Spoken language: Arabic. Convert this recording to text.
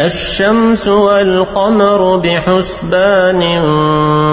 الشمس والقمر بحسبان